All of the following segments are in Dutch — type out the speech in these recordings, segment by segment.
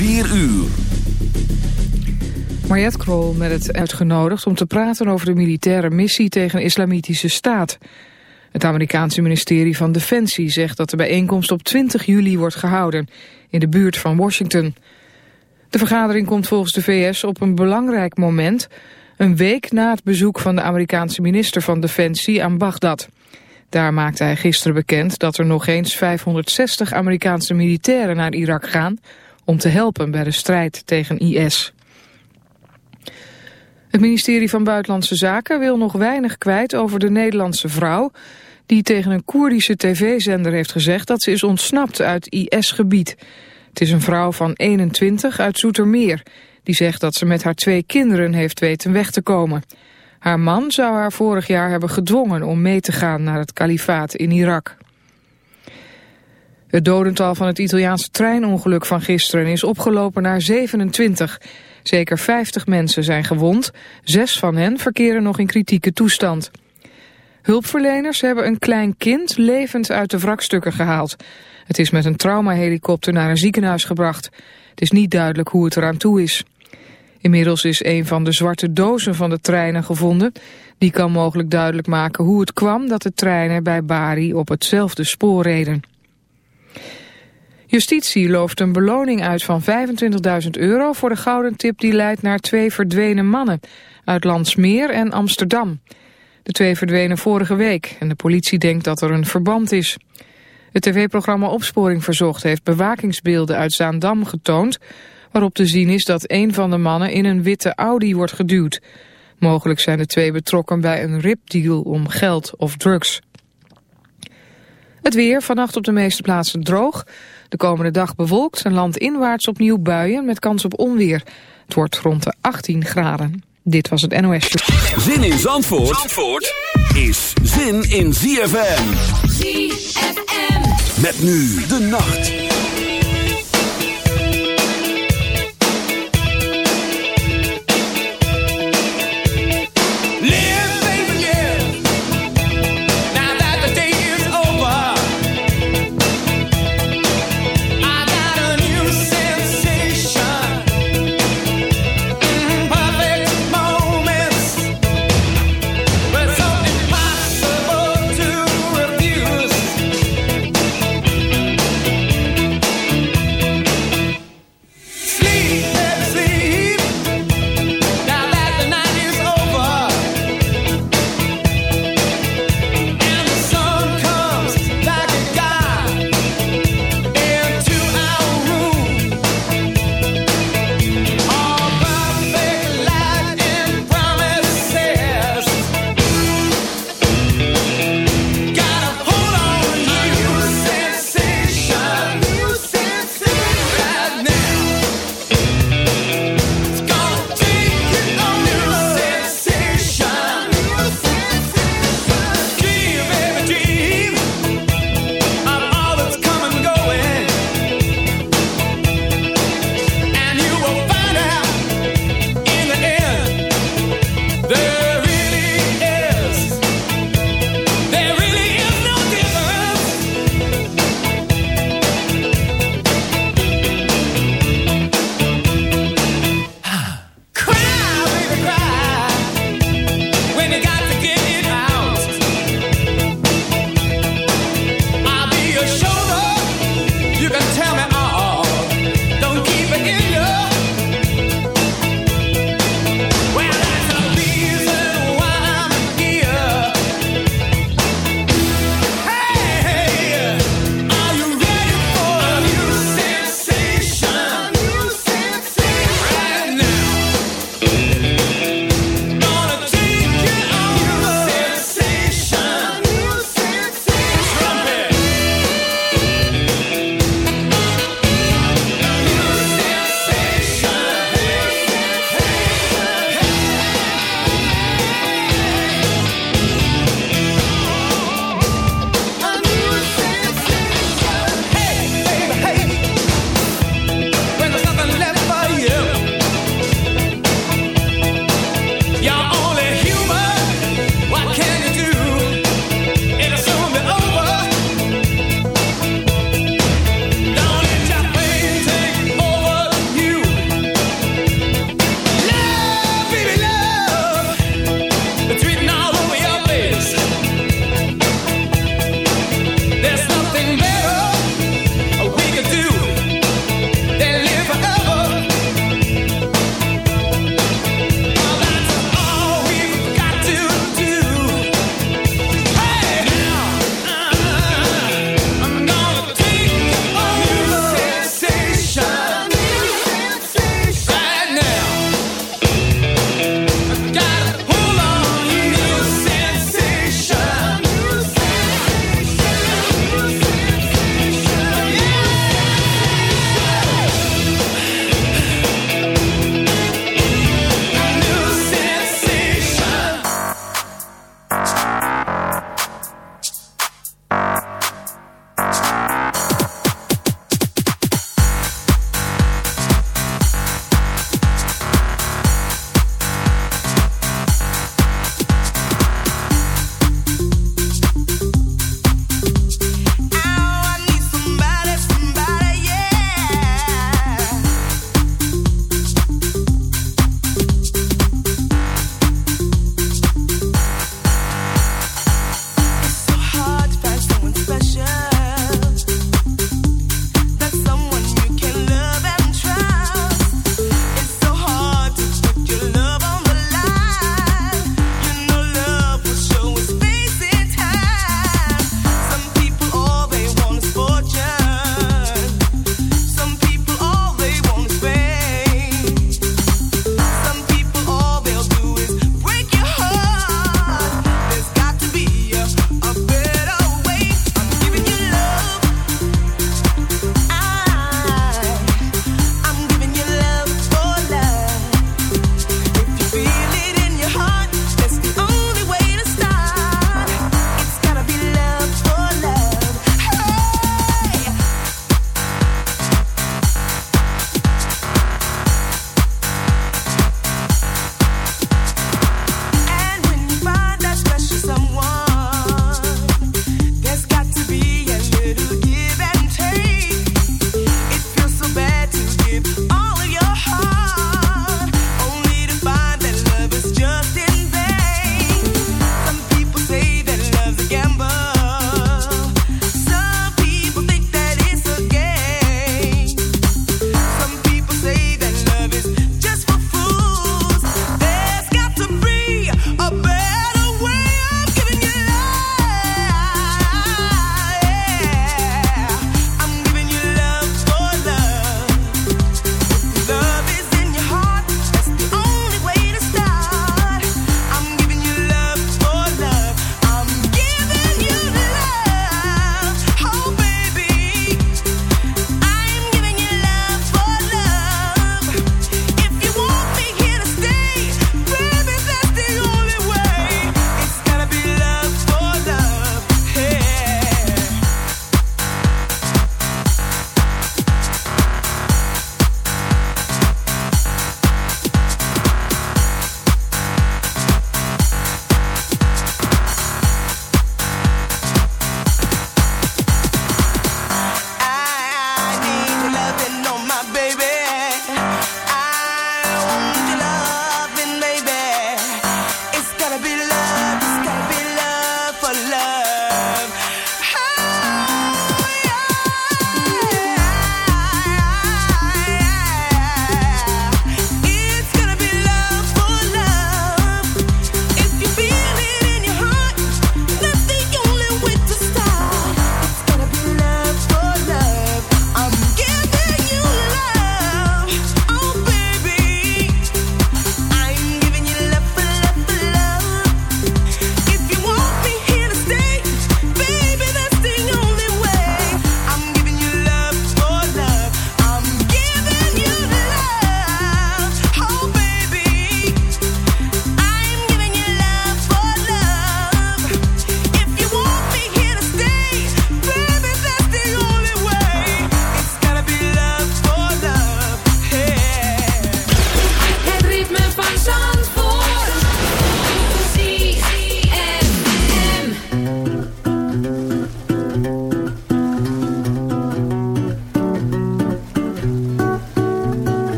4 uur. Mariette Krol met het uitgenodigd om te praten over de militaire missie tegen de islamitische staat. Het Amerikaanse ministerie van Defensie zegt dat de bijeenkomst op 20 juli wordt gehouden in de buurt van Washington. De vergadering komt volgens de VS op een belangrijk moment, een week na het bezoek van de Amerikaanse minister van Defensie aan Bagdad. Daar maakte hij gisteren bekend dat er nog eens 560 Amerikaanse militairen naar Irak gaan om te helpen bij de strijd tegen IS. Het ministerie van Buitenlandse Zaken wil nog weinig kwijt over de Nederlandse vrouw... die tegen een Koerdische tv-zender heeft gezegd dat ze is ontsnapt uit IS-gebied. Het is een vrouw van 21 uit Zoetermeer... die zegt dat ze met haar twee kinderen heeft weten weg te komen. Haar man zou haar vorig jaar hebben gedwongen om mee te gaan naar het kalifaat in Irak. Het dodental van het Italiaanse treinongeluk van gisteren is opgelopen naar 27. Zeker 50 mensen zijn gewond, zes van hen verkeren nog in kritieke toestand. Hulpverleners hebben een klein kind levend uit de wrakstukken gehaald. Het is met een traumahelikopter naar een ziekenhuis gebracht. Het is niet duidelijk hoe het eraan toe is. Inmiddels is een van de zwarte dozen van de treinen gevonden. Die kan mogelijk duidelijk maken hoe het kwam dat de treinen bij Bari op hetzelfde spoor reden. Justitie looft een beloning uit van 25.000 euro voor de gouden tip die leidt naar twee verdwenen mannen uit Landsmeer en Amsterdam. De twee verdwenen vorige week en de politie denkt dat er een verband is. Het tv-programma Opsporing Verzocht heeft bewakingsbeelden uit Zaandam getoond... waarop te zien is dat een van de mannen in een witte Audi wordt geduwd. Mogelijk zijn de twee betrokken bij een ripdeal om geld of drugs. Het weer, vannacht op de meeste plaatsen droog. De komende dag bewolkt en landinwaarts opnieuw buien met kans op onweer. Het wordt rond de 18 graden. Dit was het NOS Show. Zin in Zandvoort, Zandvoort is zin in ZFM. ZFM. Met nu de nacht.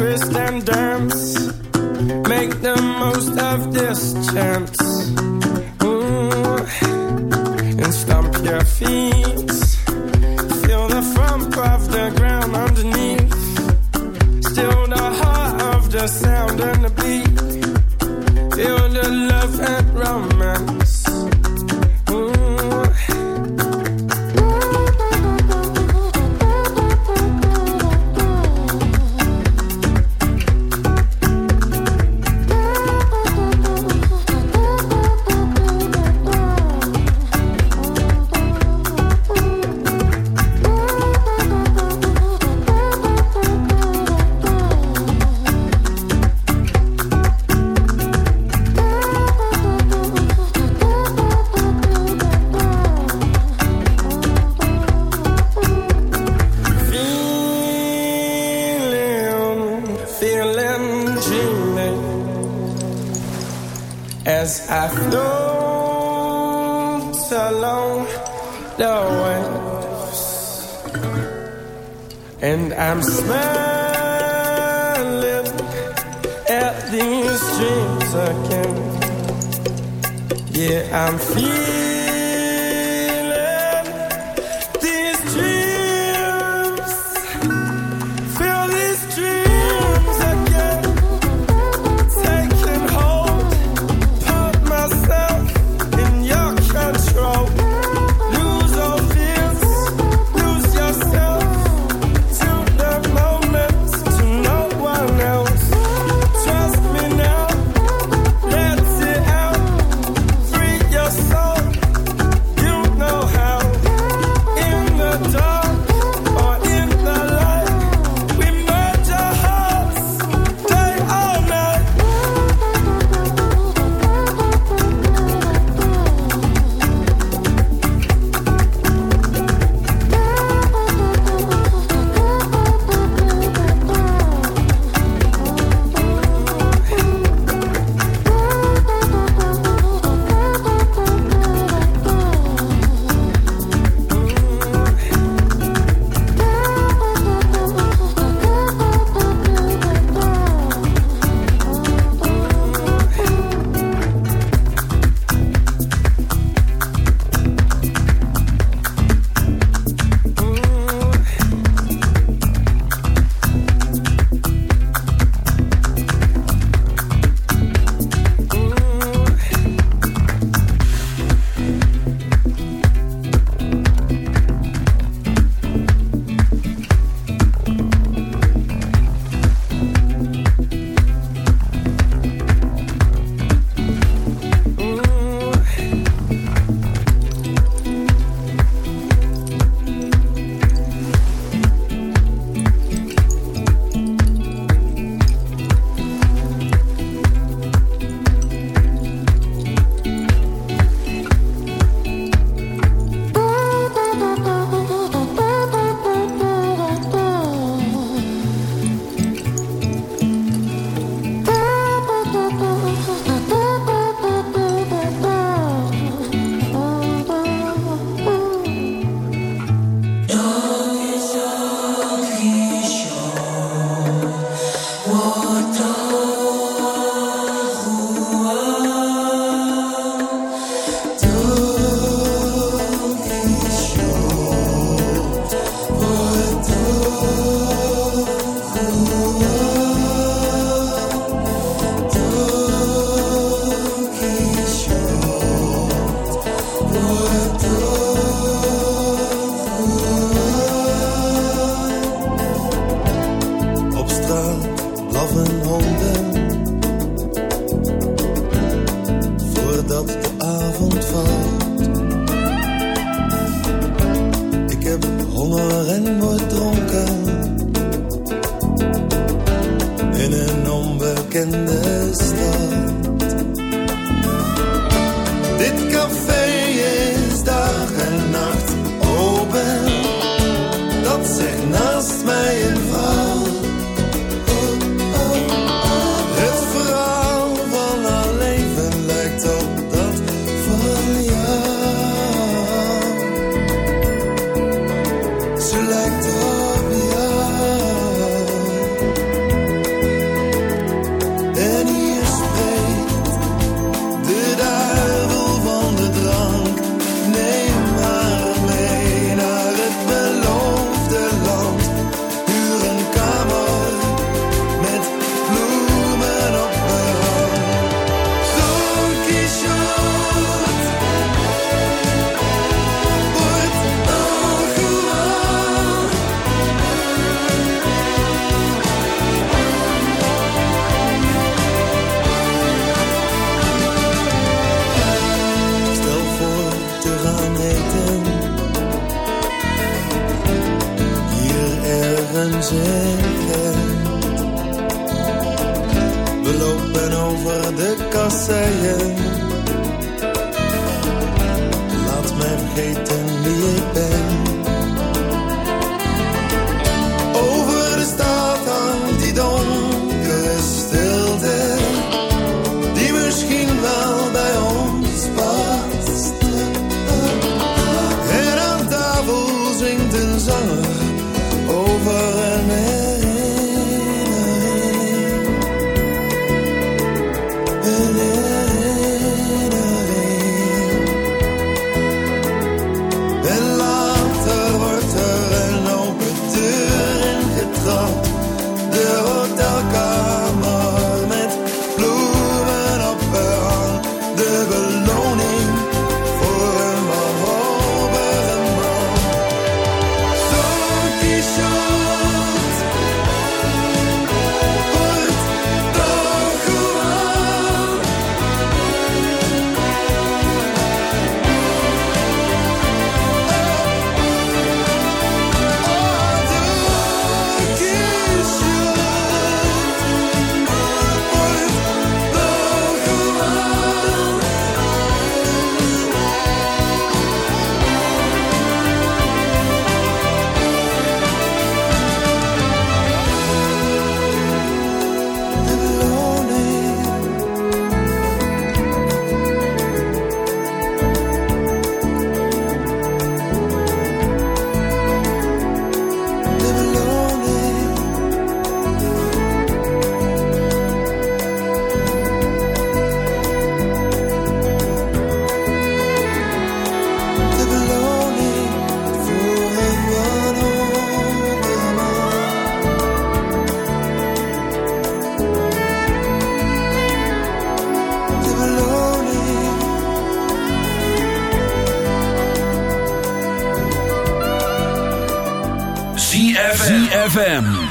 Twist and dance, Make the most of this chance. Ooh. And stomp your feet 在眼。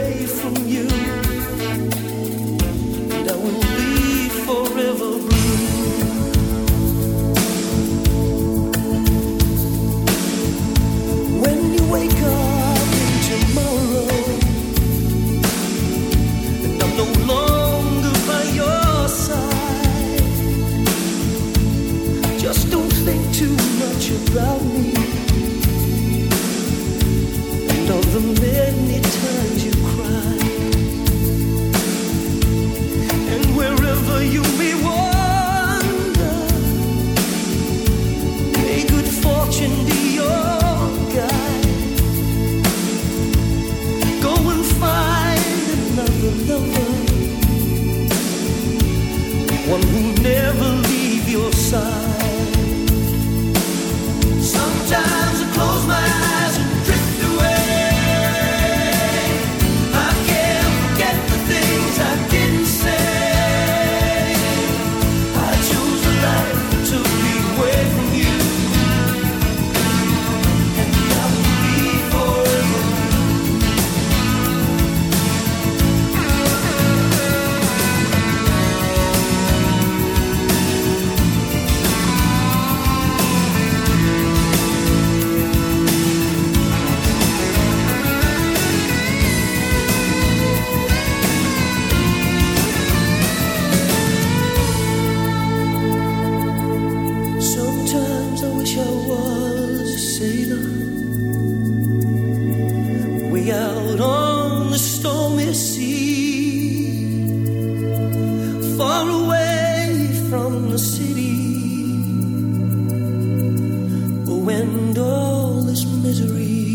away from you. and all this misery.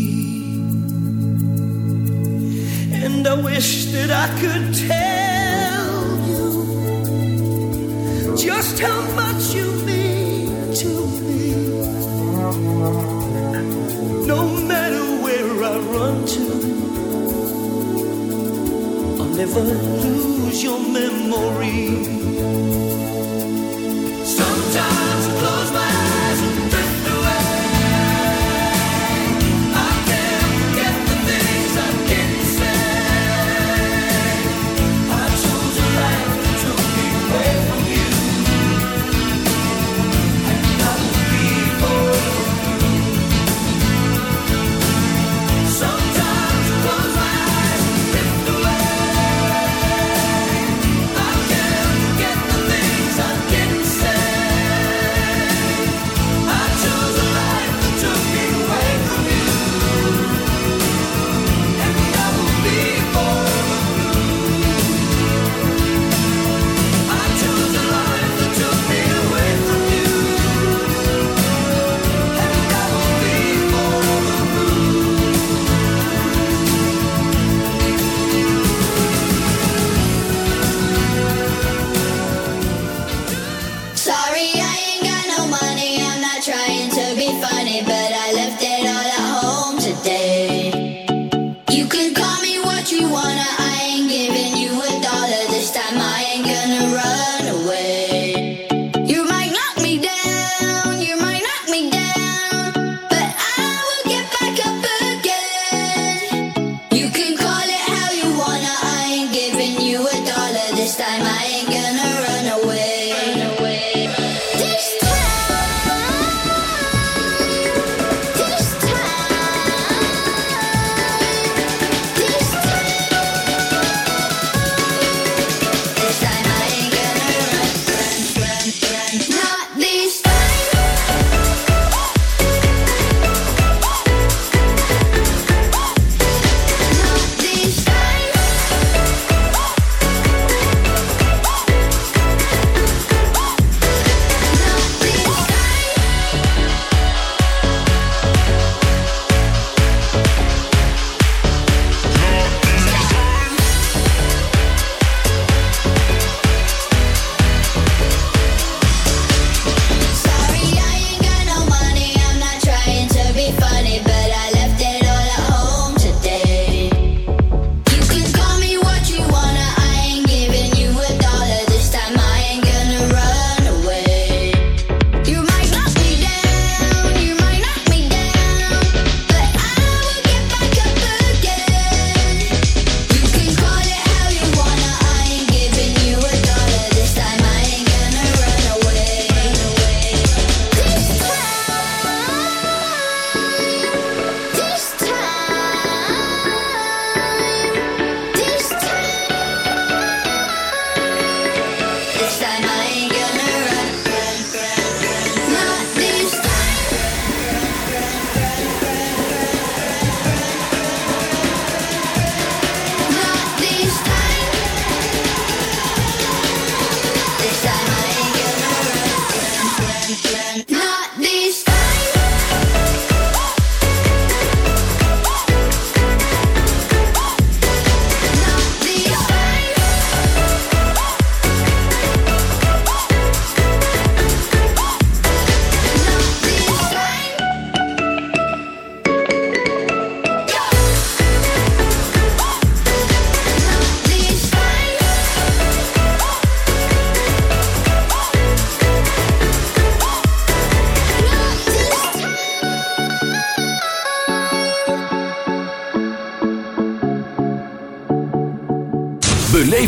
And I wish that I could tell you just how much you mean to me. No matter where I run to, I'll never lose your memory. plan. Not this.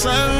sun.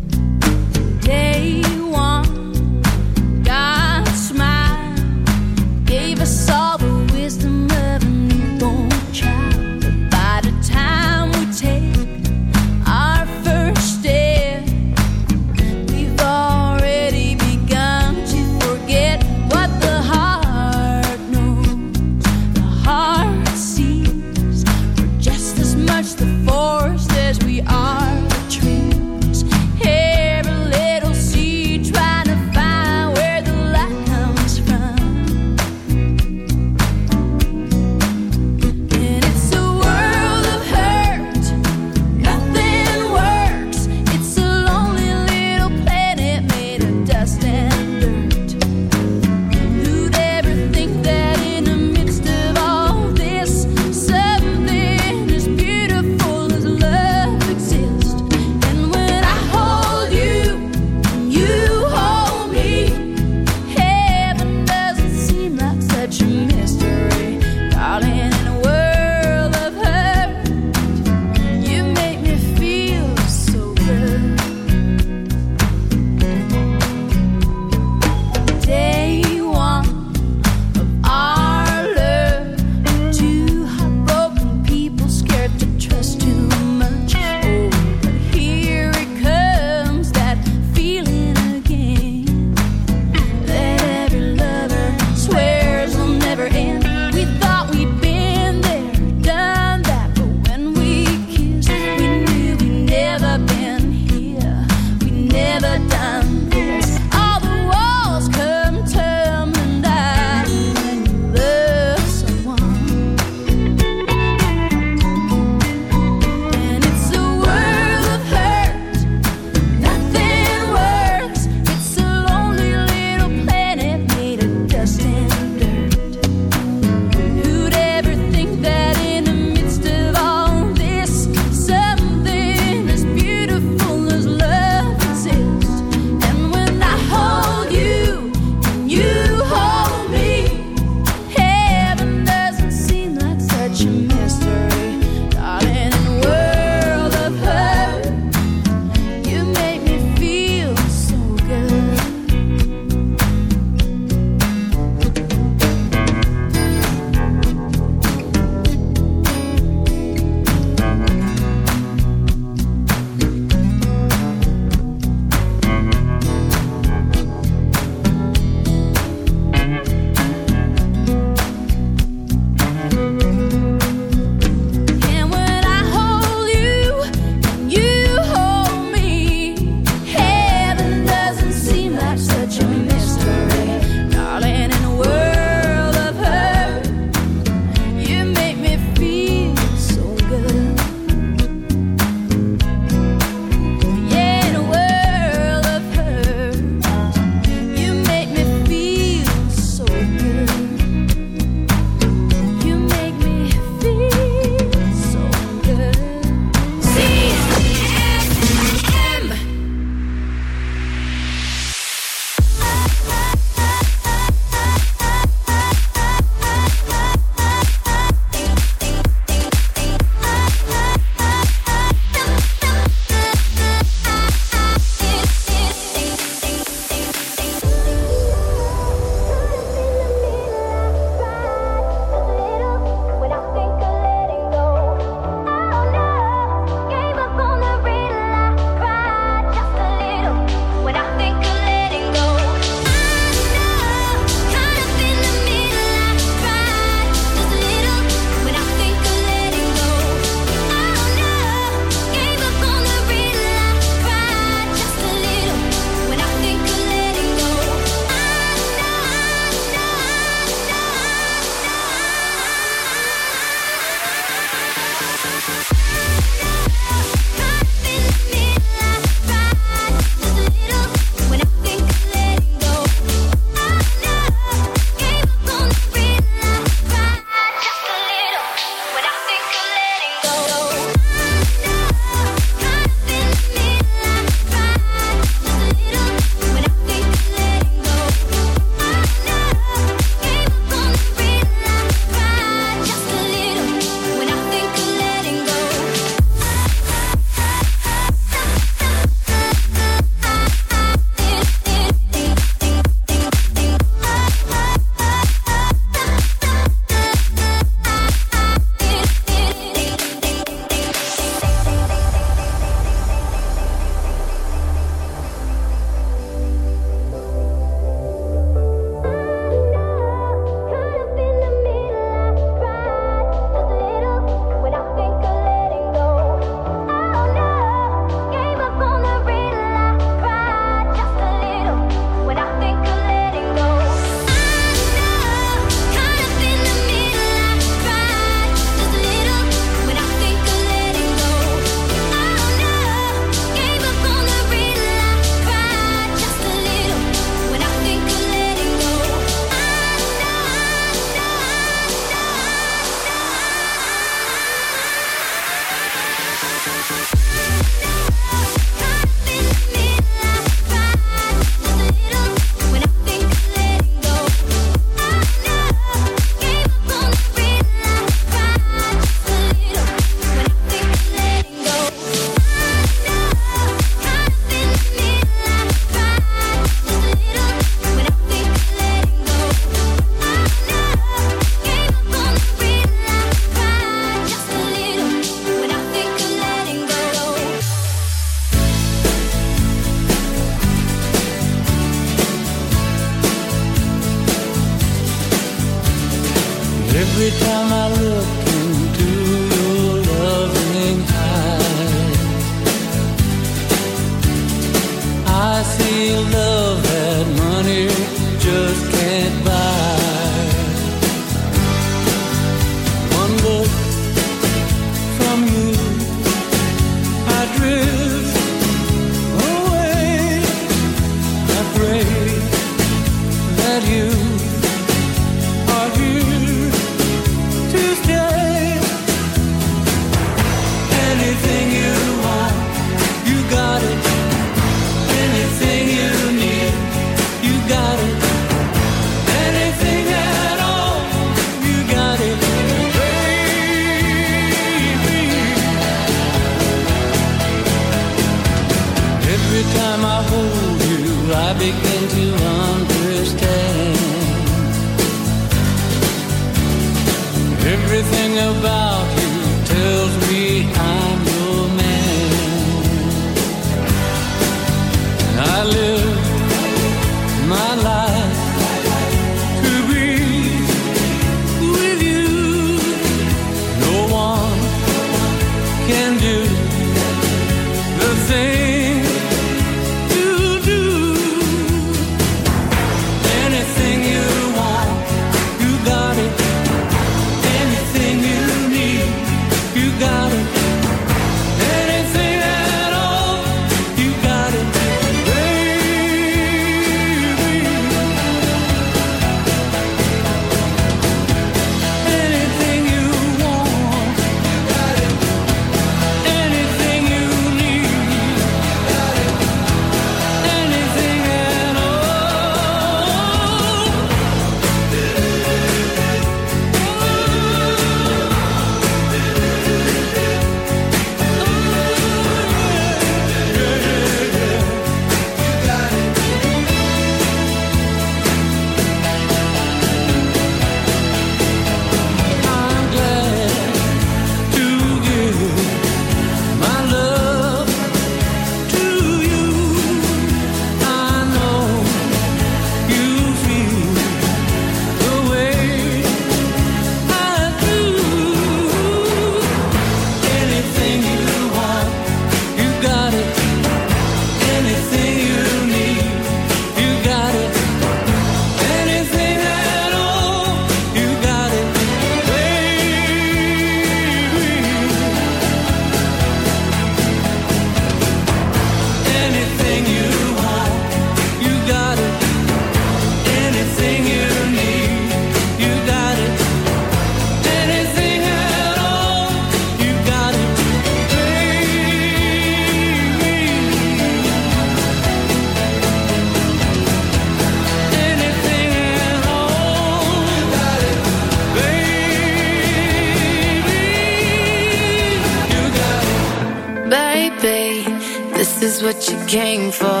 what you came for.